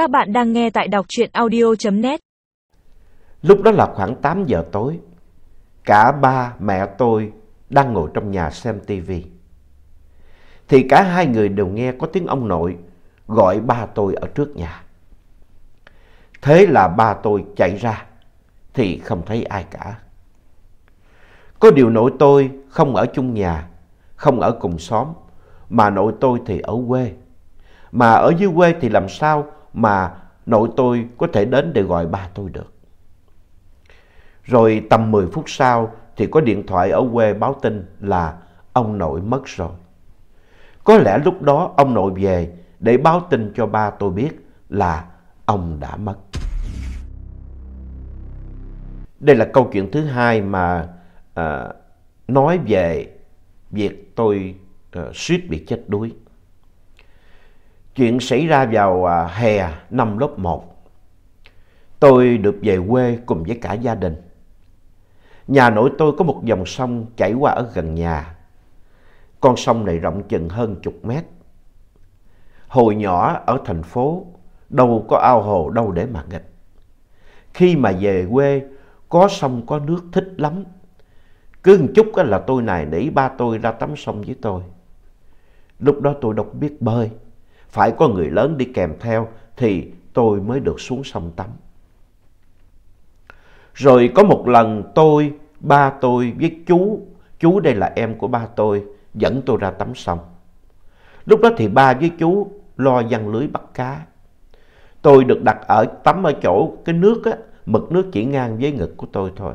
Các bạn đang nghe tại đọc truyện audio.net Lúc đó là khoảng 8 giờ tối. Cả ba mẹ tôi đang ngồi trong nhà xem tivi. Thì cả hai người đều nghe có tiếng ông nội gọi ba tôi ở trước nhà. Thế là ba tôi chạy ra thì không thấy ai cả. Có điều nội tôi không ở chung nhà, không ở cùng xóm, mà nội tôi thì ở quê. Mà ở dưới quê thì làm sao mà nội tôi có thể đến để gọi ba tôi được. Rồi tầm 10 phút sau thì có điện thoại ở quê báo tin là ông nội mất rồi. Có lẽ lúc đó ông nội về để báo tin cho ba tôi biết là ông đã mất. Đây là câu chuyện thứ hai mà à, nói về việc tôi à, suýt bị chết đuối. Chuyện xảy ra vào à, hè năm lớp 1. Tôi được về quê cùng với cả gia đình. Nhà nội tôi có một dòng sông chảy qua ở gần nhà. Con sông này rộng chừng hơn chục mét. Hồi nhỏ ở thành phố, đâu có ao hồ đâu để mà nghịch. Khi mà về quê, có sông có nước thích lắm. Cứ một chút là tôi này nỉ ba tôi ra tắm sông với tôi. Lúc đó tôi đâu biết bơi. Phải có người lớn đi kèm theo thì tôi mới được xuống sông tắm. Rồi có một lần tôi, ba tôi với chú, chú đây là em của ba tôi, dẫn tôi ra tắm sông. Lúc đó thì ba với chú lo giăng lưới bắt cá. Tôi được đặt ở tắm ở chỗ cái nước á, mực nước chỉ ngang với ngực của tôi thôi.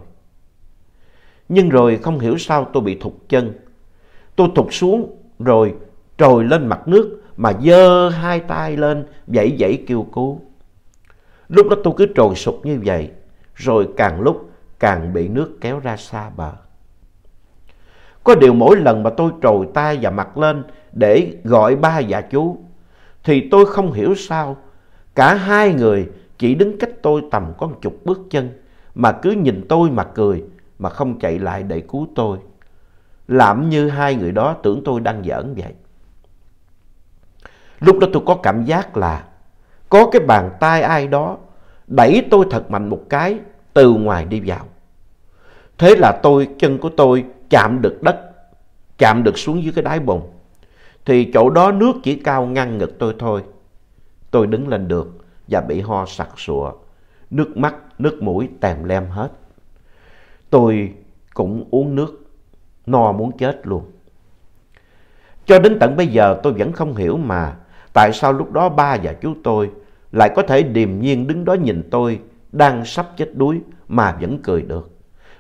Nhưng rồi không hiểu sao tôi bị thụt chân. Tôi thụt xuống rồi trồi lên mặt nước mà giơ hai tay lên vẫy vẫy kêu cứu. Lúc đó tôi cứ trồi sụp như vậy, rồi càng lúc càng bị nước kéo ra xa bờ. Có điều mỗi lần mà tôi trồi tay và mặt lên để gọi ba và chú, thì tôi không hiểu sao cả hai người chỉ đứng cách tôi tầm có một chục bước chân mà cứ nhìn tôi mà cười mà không chạy lại để cứu tôi. Làm như hai người đó tưởng tôi đang giỡn vậy. Lúc đó tôi có cảm giác là có cái bàn tay ai đó đẩy tôi thật mạnh một cái từ ngoài đi vào. Thế là tôi, chân của tôi chạm được đất, chạm được xuống dưới cái đáy bồn. Thì chỗ đó nước chỉ cao ngăn ngực tôi thôi. Tôi đứng lên được và bị ho sặc sụa, nước mắt, nước mũi tèm lem hết. Tôi cũng uống nước, no muốn chết luôn. Cho đến tận bây giờ tôi vẫn không hiểu mà tại sao lúc đó ba và chú tôi lại có thể điềm nhiên đứng đó nhìn tôi đang sắp chết đuối mà vẫn cười được.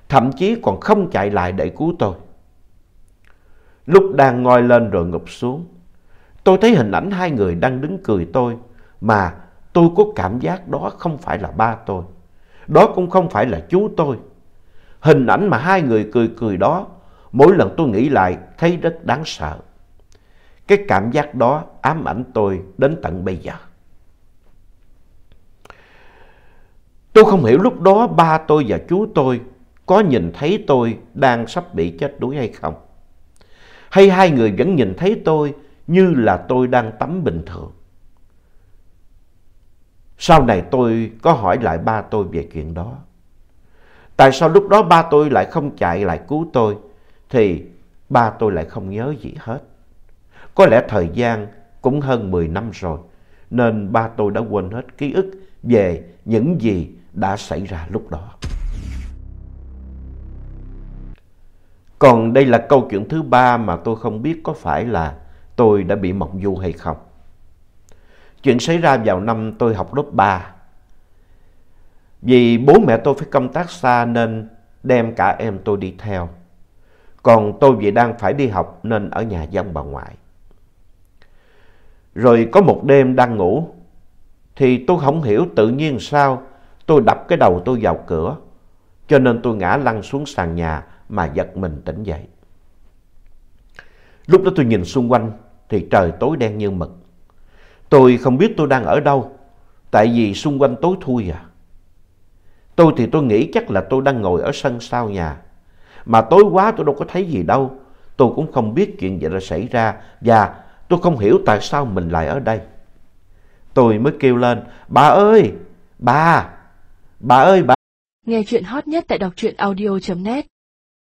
Thậm chí còn không chạy lại để cứu tôi. Lúc đang ngoi lên rồi ngụp xuống, tôi thấy hình ảnh hai người đang đứng cười tôi mà tôi có cảm giác đó không phải là ba tôi. Đó cũng không phải là chú tôi. Hình ảnh mà hai người cười cười đó, mỗi lần tôi nghĩ lại thấy rất đáng sợ. Cái cảm giác đó ám ảnh tôi đến tận bây giờ. Tôi không hiểu lúc đó ba tôi và chú tôi có nhìn thấy tôi đang sắp bị chết đuối hay không. Hay hai người vẫn nhìn thấy tôi như là tôi đang tắm bình thường. Sau này tôi có hỏi lại ba tôi về chuyện đó. Tại sao lúc đó ba tôi lại không chạy lại cứu tôi, thì ba tôi lại không nhớ gì hết. Có lẽ thời gian cũng hơn 10 năm rồi, nên ba tôi đã quên hết ký ức về những gì đã xảy ra lúc đó. Còn đây là câu chuyện thứ ba mà tôi không biết có phải là tôi đã bị mộng du hay không. Chuyện xảy ra vào năm tôi học lớp 3. Vì bố mẹ tôi phải công tác xa nên đem cả em tôi đi theo. Còn tôi vì đang phải đi học nên ở nhà dân bà ngoại. Rồi có một đêm đang ngủ thì tôi không hiểu tự nhiên sao tôi đập cái đầu tôi vào cửa. Cho nên tôi ngã lăn xuống sàn nhà mà giật mình tỉnh dậy. Lúc đó tôi nhìn xung quanh thì trời tối đen như mực. Tôi không biết tôi đang ở đâu, tại vì xung quanh tối thui à. Tôi thì tôi nghĩ chắc là tôi đang ngồi ở sân sau nhà. Mà tối quá tôi đâu có thấy gì đâu. Tôi cũng không biết chuyện gì đã xảy ra và tôi không hiểu tại sao mình lại ở đây. Tôi mới kêu lên, bà ơi, bà, bà ơi bà. Nghe chuyện hot nhất tại đọc truyện audio.net